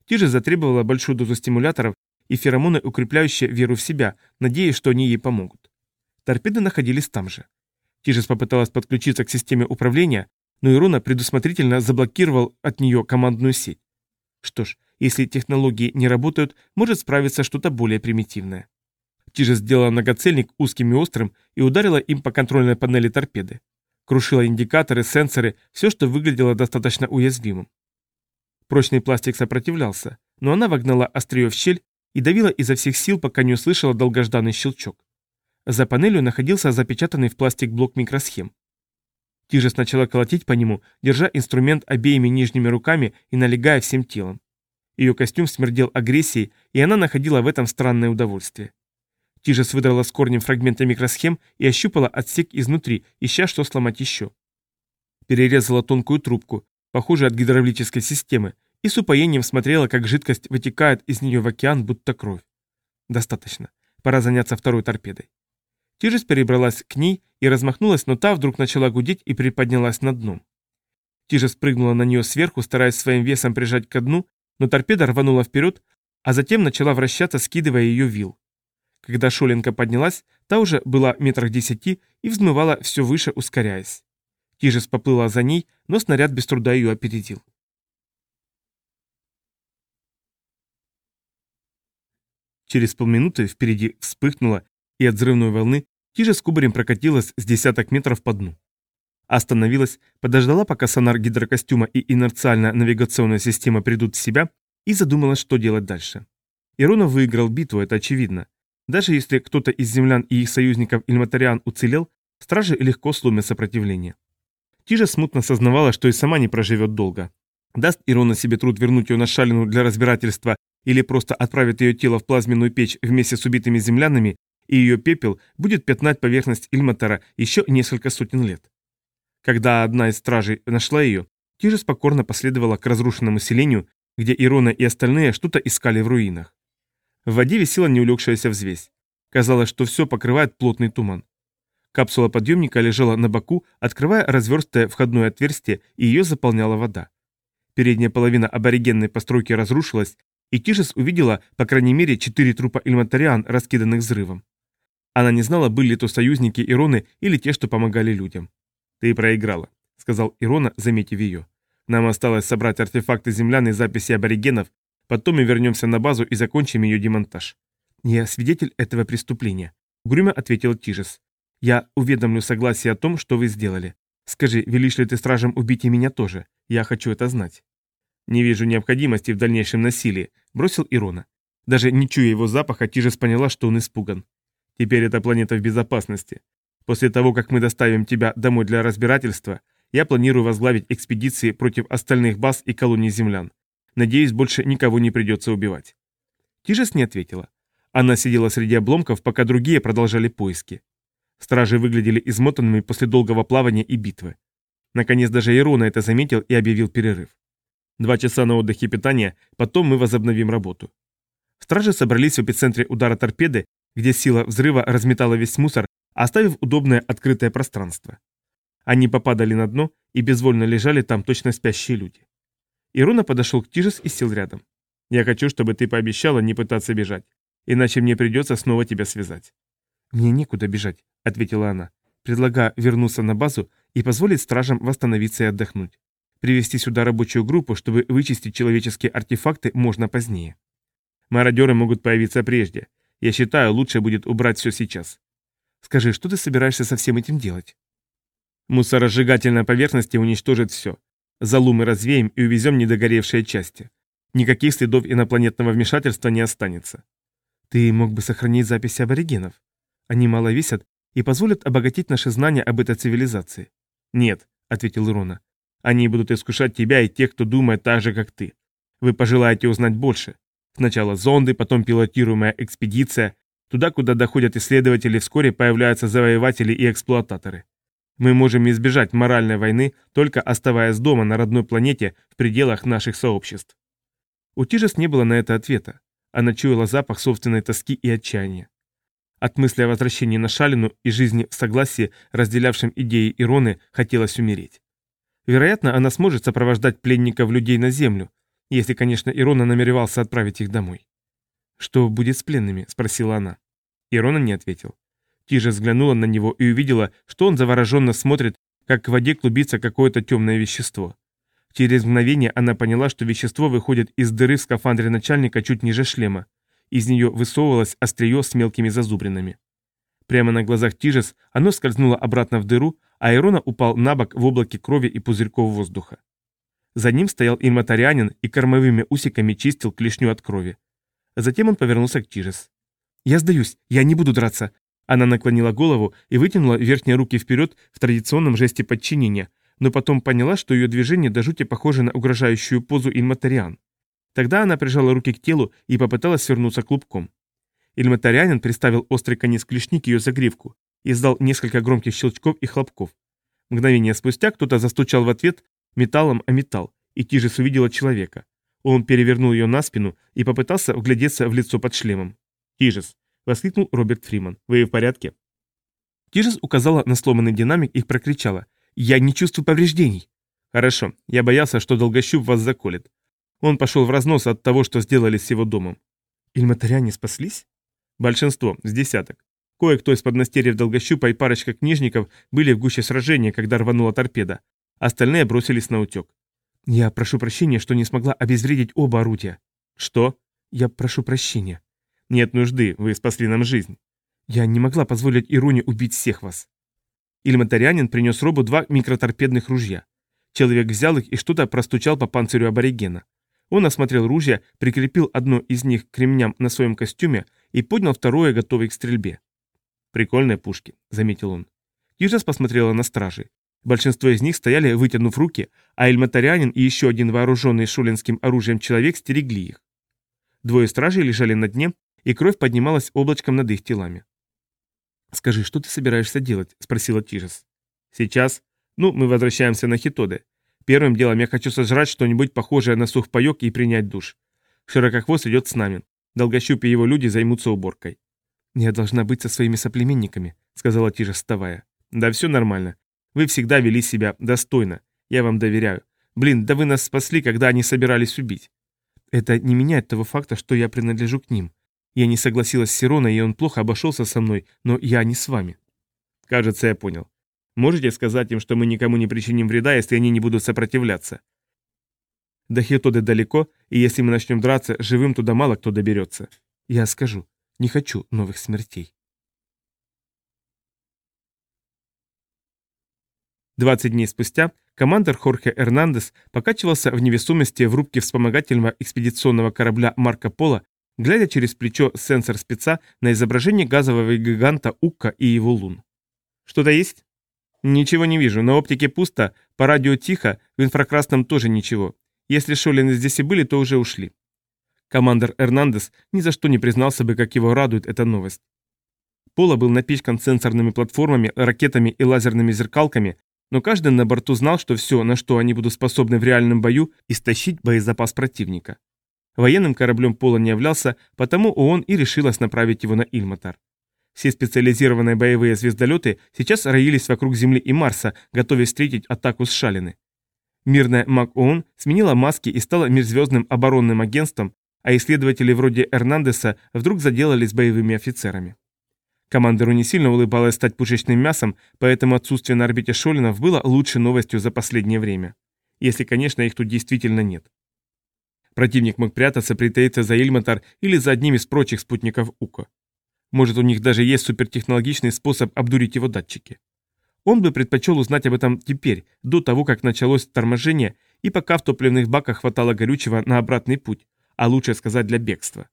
Тиже затребовала большую дозу стимуляторов и феромоны, укрепляющие веру в себя, надеясь, что они ей помогут. Торпеды находились там же. Тижес попыталась подключиться к системе управления, но Ирона предусмотрительно заблокировал от нее командную сеть. Что ж, если технологии не работают, может справиться что-то более примитивное. Тижес сделала многоцельник узким и острым и ударила им по контрольной панели торпеды крушила индикаторы, сенсоры, все, что выглядело достаточно уязвимым. Прочный пластик сопротивлялся, но она вогнала острие в щель и давила изо всех сил, пока не услышала долгожданный щелчок. За панелью находился запечатанный в пластик блок микросхем. Тижа сначала колотить по нему, держа инструмент обеими нижними руками и налегая всем телом. Ее костюм смердел агрессией, и она находила в этом странное удовольствие. Тижес выдрала с корнем фрагменты микросхем и ощупала отсек изнутри, ища, что сломать еще. Перерезала тонкую трубку, похожую от гидравлической системы, и с упоением смотрела, как жидкость вытекает из нее в океан, будто кровь. Достаточно. Пора заняться второй торпедой. Тижес перебралась к ней и размахнулась, но та вдруг начала гудеть и приподнялась над дном. Тижес прыгнула на нее сверху, стараясь своим весом прижать ко дну, но торпеда рванула вперед, а затем начала вращаться, скидывая ее вил. Когда Шоленко поднялась, та уже была метрах десяти и взмывала все выше, ускоряясь. Тижес поплыла за ней, но снаряд без труда ее опередил. Через полминуты впереди вспыхнуло, и от взрывной волны Тижа с кубарем прокатилась с десяток метров по дну. Остановилась, подождала, пока сонар гидрокостюма и инерциальная навигационная система придут в себя, и задумалась, что делать дальше. Иронов выиграл битву, это очевидно. Даже если кто-то из землян и их союзников Ильматариан уцелел, стражи легко сломят сопротивление. Тижа смутно сознавала, что и сама не проживет долго. Даст Ирона себе труд вернуть ее на шалину для разбирательства или просто отправит ее тело в плазменную печь вместе с убитыми землянами, и ее пепел будет пятнать поверхность Ильматара еще несколько сотен лет. Когда одна из стражей нашла ее, Тижа покорно последовала к разрушенному селению, где Ирона и остальные что-то искали в руинах. В воде висела неулегшаяся взвесь. Казалось, что все покрывает плотный туман. Капсула подъемника лежала на боку, открывая разверстое входное отверстие, и ее заполняла вода. Передняя половина аборигенной постройки разрушилась, и Тишес увидела, по крайней мере, четыре трупа ильматариан, раскиданных взрывом. Она не знала, были ли то союзники Ироны или те, что помогали людям. «Ты проиграла», — сказал Ирона, заметив ее. «Нам осталось собрать артефакты землян и записи аборигенов, Потом мы вернемся на базу и закончим ее демонтаж. «Я свидетель этого преступления», — угрюмо ответил Тижес. «Я уведомлю согласие о том, что вы сделали. Скажи, велишь ли ты стражам убить и меня тоже? Я хочу это знать». «Не вижу необходимости в дальнейшем насилии», — бросил Ирона. Даже не чуя его запаха, Тижес поняла, что он испуган. «Теперь эта планета в безопасности. После того, как мы доставим тебя домой для разбирательства, я планирую возглавить экспедиции против остальных баз и колоний землян. Надеюсь, больше никого не придется убивать». Тижес не ответила. Она сидела среди обломков, пока другие продолжали поиски. Стражи выглядели измотанными после долгого плавания и битвы. Наконец даже Ирона это заметил и объявил перерыв. Два часа на отдых и питание, потом мы возобновим работу. Стражи собрались в эпицентре удара торпеды, где сила взрыва разметала весь мусор, оставив удобное открытое пространство. Они попадали на дно и безвольно лежали там точно спящие люди. Ирона подошел к Тижес и сел рядом. «Я хочу, чтобы ты пообещала не пытаться бежать иначе мне придется снова тебя связать». «Мне некуда бежать», — ответила она, предлагая вернуться на базу и позволить стражам восстановиться и отдохнуть. Привести сюда рабочую группу, чтобы вычистить человеческие артефакты, можно позднее. Мародеры могут появиться прежде. Я считаю, лучше будет убрать все сейчас. Скажи, что ты собираешься со всем этим делать? Мусоросжигательная поверхность уничтожит все. Залу мы развеем и увезем недогоревшие части. Никаких следов инопланетного вмешательства не останется. Ты мог бы сохранить записи аборигенов. Они мало весят и позволят обогатить наши знания об этой цивилизации. Нет, ответил Ирона. Они будут искушать тебя и тех, кто думает так же, как ты. Вы пожелаете узнать больше. Сначала зонды, потом пилотируемая экспедиция. Туда, куда доходят исследователи, вскоре появляются завоеватели и эксплуататоры. Мы можем избежать моральной войны, только оставаясь дома на родной планете в пределах наших сообществ. У Тижес не было на это ответа. Она чуяла запах собственной тоски и отчаяния. От мысли о возвращении на Шалину и жизни в согласии, разделявшем идеи Ироны, хотелось умереть. Вероятно, она сможет сопровождать пленников людей на землю, если, конечно, Ирона намеревался отправить их домой. «Что будет с пленными?» – спросила она. Ирона не ответил. Тижа взглянула на него и увидела, что он завороженно смотрит, как к воде клубится какое-то темное вещество. Через мгновение она поняла, что вещество выходит из дыры в скафандре начальника чуть ниже шлема. Из нее высовывалось острие с мелкими зазубринами. Прямо на глазах Тижес оно скользнуло обратно в дыру, а Ирона упал на бок в облаке крови и пузырьков воздуха. За ним стоял инматарианин и кормовыми усиками чистил клешню от крови. Затем он повернулся к Тижес. «Я сдаюсь, я не буду драться». Она наклонила голову и вытянула верхние руки вперед в традиционном жесте подчинения, но потом поняла, что ее движение до жути похоже на угрожающую позу Ильматариан. Тогда она прижала руки к телу и попыталась свернуться клубком. Ильматарианин приставил острый конец клешни к ее загривку, издал несколько громких щелчков и хлопков. Мгновение спустя кто-то застучал в ответ металлом о металл, и Тижес увидела человека. Он перевернул ее на спину и попытался вглядеться в лицо под шлемом. «Тижес!» — воскликнул Роберт Фриман. «Вы в порядке?» Тижес указала на сломанный динамик и прокричала. Я не чувствую повреждений. Хорошо, я боялся, что Долгощуп вас заколет. Он пошел в разнос от того, что сделали с его домом. Ильматаряне спаслись? Большинство, с десяток. Кое-кто из поднастерьев Долгощупа и парочка книжников были в гуще сражения, когда рванула торпеда. Остальные бросились на утек. Я прошу прощения, что не смогла обезвредить оба орудия. Что? Я прошу прощения. Нет нужды, вы спасли нам жизнь. Я не могла позволить Ируне убить всех вас. Ильматарянин принес Робу два микроторпедных ружья. Человек взял их и что-то простучал по панцирю аборигена. Он осмотрел ружья, прикрепил одно из них к ремням на своем костюме и поднял второе, готовый к стрельбе. «Прикольные пушки», — заметил он. Южас посмотрела на стражи. Большинство из них стояли, вытянув руки, а Эльматарянин и еще один вооруженный шулинским оружием человек стерегли их. Двое стражей лежали на дне, и кровь поднималась облачком над их телами. «Скажи, что ты собираешься делать?» – спросила Тижес. «Сейчас? Ну, мы возвращаемся на Хитоды. Первым делом я хочу сожрать что-нибудь похожее на сухпайок и принять душ. Широкохвост идет с нами. Долгощуп и его люди займутся уборкой». «Я должна быть со своими соплеменниками», — сказала Тижес, вставая. «Да все нормально. Вы всегда вели себя достойно. Я вам доверяю. Блин, да вы нас спасли, когда они собирались убить». «Это не меняет того факта, что я принадлежу к ним. Я не согласилась с Сироной, и он плохо обошелся со мной, но я не с вами. Кажется, я понял. Можете сказать им, что мы никому не причиним вреда, если они не будут сопротивляться? До Хитоды далеко, и если мы начнем драться, живым туда мало кто доберется. Я скажу. Не хочу новых смертей. 20 дней спустя командир Хорхе Эрнандес покачивался в невесомости в рубке вспомогательного экспедиционного корабля Марко Поло, глядя через плечо сенсор спеца на изображение газового гиганта Укка и его лун. «Что-то есть?» «Ничего не вижу. На оптике пусто, по радио тихо, в инфракрасном тоже ничего. Если Шолины здесь и были, то уже ушли». Командор Эрнандес ни за что не признался бы, как его радует эта новость. Поло был напичкан сенсорными платформами, ракетами и лазерными зеркалками, но каждый на борту знал, что все, на что они будут способны в реальном бою, истощить боезапас противника. Военным кораблем Пола не являлся, потому ООН и решилась направить его на Ильматар. Все специализированные боевые звездолеты сейчас роились вокруг Земли и Марса, готовясь встретить атаку с Шалины. Мирная МАК ООН сменила маски и стала межзвездным оборонным агентством, а исследователи вроде Эрнандеса вдруг заделались боевыми офицерами. Командору не сильно улыбалось стать пушечным мясом, поэтому отсутствие на орбите Шолинов было лучшей новостью за последнее время. Если, конечно, их тут действительно нет. Противник мог прятаться, притаиться за Ильматар или за одним из прочих спутников УКО. Может, у них даже есть супертехнологичный способ обдурить его датчики. Он бы предпочел узнать об этом теперь, до того, как началось торможение, и пока в топливных баках хватало горючего на обратный путь, а лучше сказать для бегства.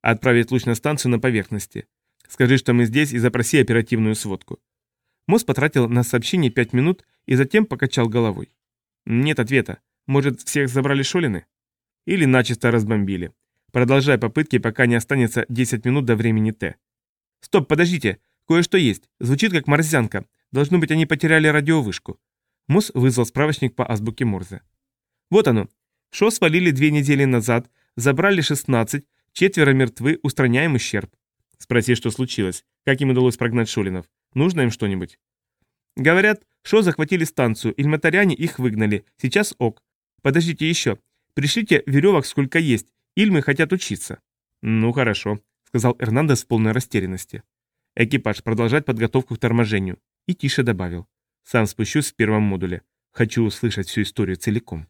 Отправить луч на станцию на поверхности. Скажи, что мы здесь, и запроси оперативную сводку. Мосс потратил на сообщение пять минут и затем покачал головой. Нет ответа. Может, всех забрали Шолины? Или начисто разбомбили. Продолжай попытки, пока не останется 10 минут до времени Т. Стоп, подождите. Кое-что есть. Звучит как морзянка. Должно быть, они потеряли радиовышку. Мосс вызвал справочник по азбуке Морзе. Вот оно. Шо свалили две недели назад, забрали 16, четверо мертвы, устраняем ущерб. Спроси, что случилось. Как им удалось прогнать Шулинов? Нужно им что-нибудь? Говорят, Шо захватили станцию, ильматаряне их выгнали. Сейчас ок. Подождите еще. Пришлите веревок сколько есть. Ильмы хотят учиться. Ну хорошо, сказал Эрнандес в полной растерянности. Экипаж продолжать подготовку к торможению. И тише добавил. Сам спущусь в первом модуле. Хочу услышать всю историю целиком.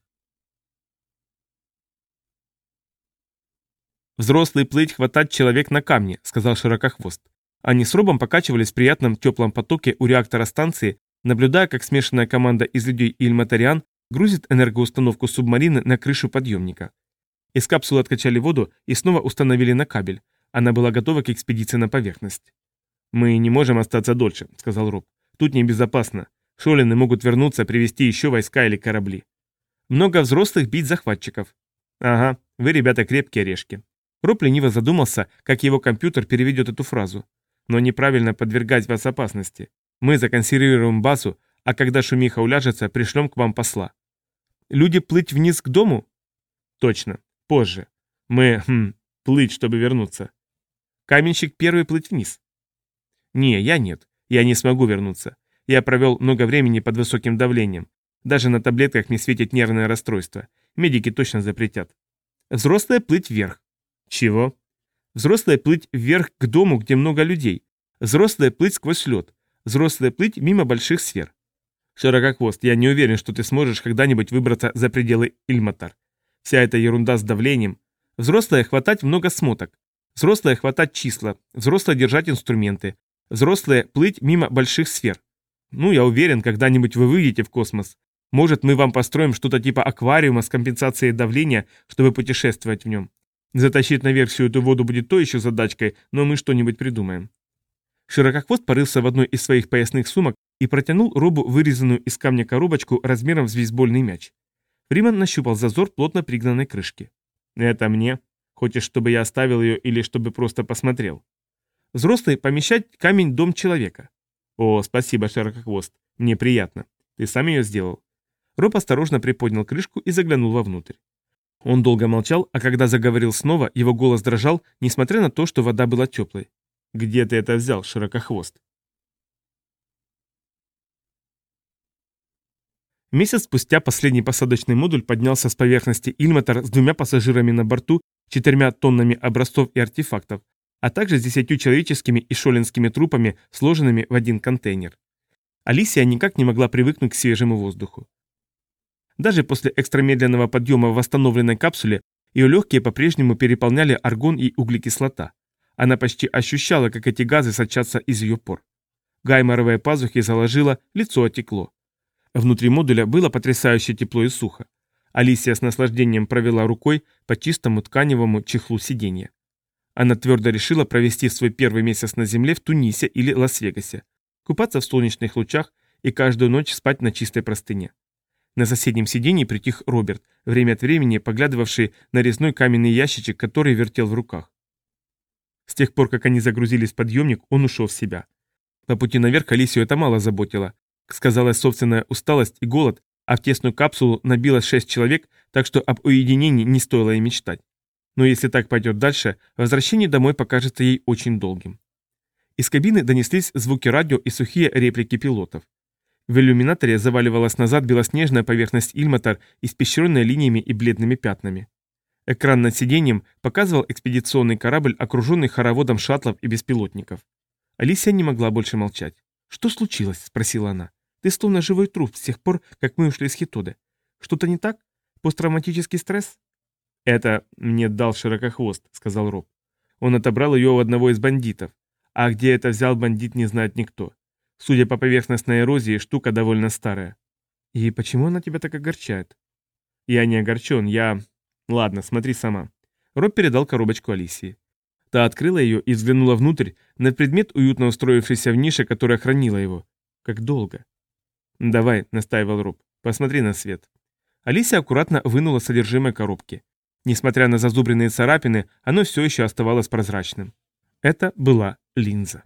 «Взрослый плыть, хватать человек на камне», — сказал Широкохвост. Они с Робом покачивались в приятном теплом потоке у реактора станции, наблюдая, как смешанная команда из людей и ильматариан грузит энергоустановку субмарины на крышу подъемника. Из капсулы откачали воду и снова установили на кабель. Она была готова к экспедиции на поверхность. «Мы не можем остаться дольше», — сказал Роб. «Тут небезопасно. Шолины могут вернуться, привести еще войска или корабли. Много взрослых бить захватчиков. Ага, вы, ребята, крепкие орешки. Роб лениво задумался, как его компьютер переведет эту фразу. Но неправильно подвергать вас опасности. Мы законсервируем базу, а когда шумиха уляжется, пришлем к вам посла. Люди плыть вниз к дому? Точно. Позже. Мы, хм, плыть, чтобы вернуться. Каменщик первый плыть вниз. Не, я нет. Я не смогу вернуться. Я провел много времени под высоким давлением. Даже на таблетках не светит нервное расстройство. Медики точно запретят. Взрослые плыть вверх. Чего? Взрослая плыть вверх к дому, где много людей. Взрослая плыть сквозь лед. Взрослая плыть мимо больших сфер. Широкохвост, я не уверен, что ты сможешь когда-нибудь выбраться за пределы Ильматар. Вся эта ерунда с давлением. Взрослая хватать много смоток. Взрослая хватать числа. Взрослая держать инструменты. Взрослая плыть мимо больших сфер. Ну, я уверен, когда-нибудь вы выйдете в космос. Может, мы вам построим что-то типа аквариума с компенсацией давления, чтобы путешествовать в нем. Затащить наверх всю эту воду будет то еще задачкой, но мы что-нибудь придумаем. Широкохвост порылся в одной из своих поясных сумок и протянул Робу вырезанную из камня коробочку размером с бейсбольный мяч. Фриман нащупал зазор плотно пригнанной крышки. «Это мне? Хочешь, чтобы я оставил ее или чтобы просто посмотрел?» «Взрослый помещать камень дом человека». «О, спасибо, Широкохвост. Мне приятно. Ты сам ее сделал?» Роб осторожно приподнял крышку и заглянул вовнутрь. Он долго молчал, а когда заговорил снова, его голос дрожал, несмотря на то, что вода была теплой. «Где ты это взял, широкохвост?» Месяц спустя последний посадочный модуль поднялся с поверхности Ильматор с двумя пассажирами на борту, четырьмя тоннами образцов и артефактов, а также с десятью человеческими и шолинскими трупами, сложенными в один контейнер. Алисия никак не могла привыкнуть к свежему воздуху. Даже после экстрамедленного подъема в восстановленной капсуле ее легкие по-прежнему переполняли аргон и углекислота. Она почти ощущала, как эти газы сочатся из ее пор. Гайморовые пазухи заложила, лицо отекло. Внутри модуля было потрясающе тепло и сухо. Алисия с наслаждением провела рукой по чистому тканевому чехлу сиденья. Она твердо решила провести свой первый месяц на Земле в Тунисе или Лас-Вегасе, купаться в солнечных лучах и каждую ночь спать на чистой простыне. На соседнем сиденье притих Роберт, время от времени поглядывавший на резной каменный ящичек, который вертел в руках. С тех пор, как они загрузились в подъемник, он ушел в себя. По пути наверх Алисию это мало заботило. Сказалась собственная усталость и голод, а в тесную капсулу набилось шесть человек, так что об уединении не стоило и мечтать. Но если так пойдет дальше, возвращение домой покажется ей очень долгим. Из кабины донеслись звуки радио и сухие реплики пилотов. В иллюминаторе заваливалась назад белоснежная поверхность Ильматор, испещренная линиями и бледными пятнами. Экран над сиденьем показывал экспедиционный корабль, окруженный хороводом шаттлов и беспилотников. Алисия не могла больше молчать. «Что случилось?» – спросила она. «Ты словно живой труп с тех пор, как мы ушли из Хитоды. Что-то не так? Посттравматический стресс?» «Это мне дал широкохвост», — сказал Роб. Он отобрал ее у одного из бандитов. А где это взял бандит, не знает никто. Судя по поверхностной эрозии, штука довольно старая. И почему она тебя так огорчает? Я не огорчен, я... Ладно, смотри сама. Роб передал коробочку Алисии. Та открыла ее и взглянула внутрь на предмет, уютно устроившийся в нише, которая хранила его. Как долго? «Давай», — настаивал Роб, — «посмотри на свет». Алисия аккуратно вынула содержимое коробки. Несмотря на зазубренные царапины, оно все еще оставалось прозрачным. Это была линза.